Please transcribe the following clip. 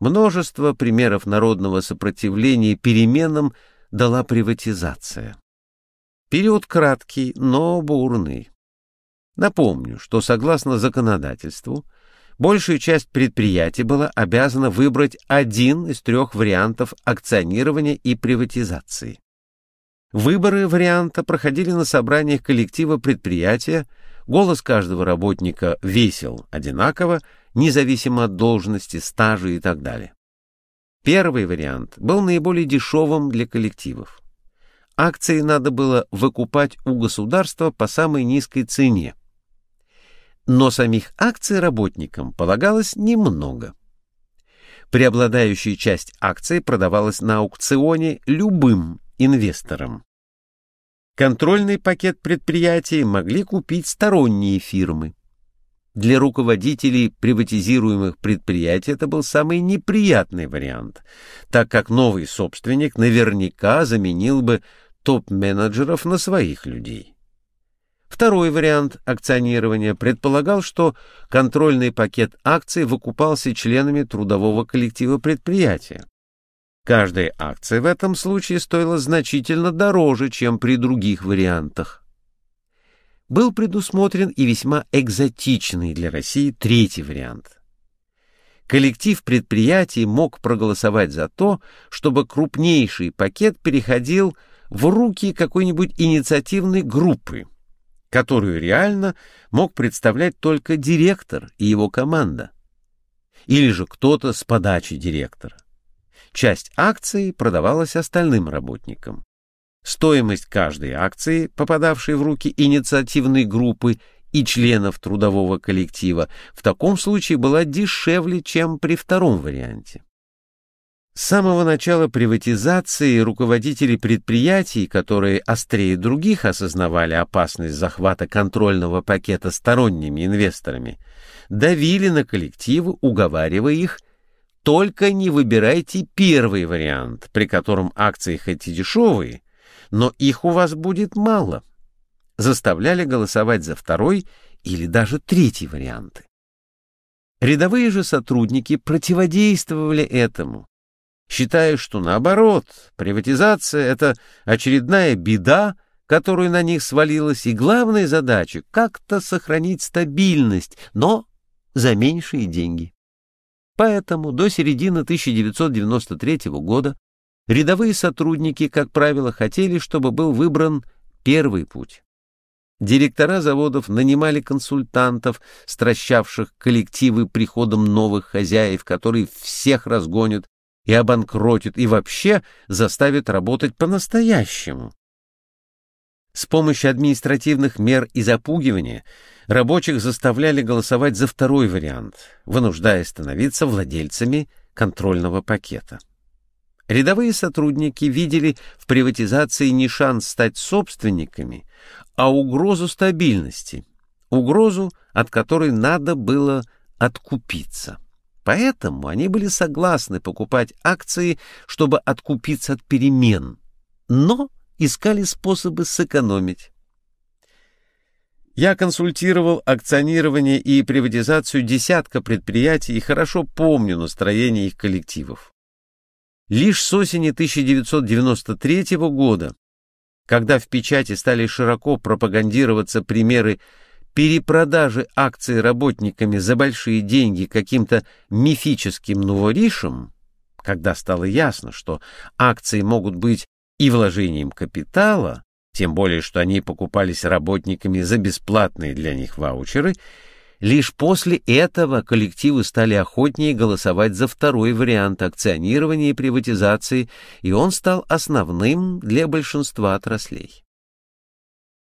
Множество примеров народного сопротивления переменам дала приватизация. Период краткий, но бурный. Напомню, что согласно законодательству, большая часть предприятий была обязана выбрать один из трех вариантов акционирования и приватизации. Выборы варианта проходили на собраниях коллектива предприятия, голос каждого работника весил одинаково, независимо от должности, стажа и так далее. Первый вариант был наиболее дешевым для коллективов. Акции надо было выкупать у государства по самой низкой цене, но самих акций работникам полагалось немного. Преобладающая часть акций продавалась на аукционе любым инвесторам. Контрольный пакет предприятий могли купить сторонние фирмы. Для руководителей приватизируемых предприятий это был самый неприятный вариант, так как новый собственник наверняка заменил бы топ-менеджеров на своих людей. Второй вариант акционирования предполагал, что контрольный пакет акций выкупался членами трудового коллектива предприятия. Каждая акция в этом случае стоила значительно дороже, чем при других вариантах. Был предусмотрен и весьма экзотичный для России третий вариант. Коллектив предприятий мог проголосовать за то, чтобы крупнейший пакет переходил в руки какой-нибудь инициативной группы, которую реально мог представлять только директор и его команда. Или же кто-то с подачи директора. Часть акций продавалась остальным работникам. Стоимость каждой акции, попадавшей в руки инициативной группы и членов трудового коллектива, в таком случае была дешевле, чем при втором варианте. С самого начала приватизации руководители предприятий, которые острее других осознавали опасность захвата контрольного пакета сторонними инвесторами, давили на коллективы, уговаривая их «только не выбирайте первый вариант, при котором акции хоть и дешевые, но их у вас будет мало». Заставляли голосовать за второй или даже третий варианты. Рядовые же сотрудники противодействовали этому, считая, что наоборот, приватизация — это очередная беда, которую на них свалилась, и главная задача — как-то сохранить стабильность, но за меньшие деньги. Поэтому до середины 1993 года рядовые сотрудники, как правило, хотели, чтобы был выбран первый путь. Директора заводов нанимали консультантов, стращавших коллективы приходом новых хозяев, которые всех разгонят и обанкротит, и вообще заставит работать по-настоящему. С помощью административных мер и запугивания рабочих заставляли голосовать за второй вариант, вынуждая становиться владельцами контрольного пакета. Рядовые сотрудники видели в приватизации не шанс стать собственниками, а угрозу стабильности, угрозу, от которой надо было откупиться. Поэтому они были согласны покупать акции, чтобы откупиться от перемен, но искали способы сэкономить. Я консультировал акционирование и приватизацию десятка предприятий и хорошо помню настроение их коллективов. Лишь с осени 1993 года, когда в печати стали широко пропагандироваться примеры перепродажи акций работниками за большие деньги каким-то мифическим новоришем, когда стало ясно, что акции могут быть и вложением капитала, тем более что они покупались работниками за бесплатные для них ваучеры, лишь после этого коллективы стали охотнее голосовать за второй вариант акционирования и приватизации, и он стал основным для большинства отраслей.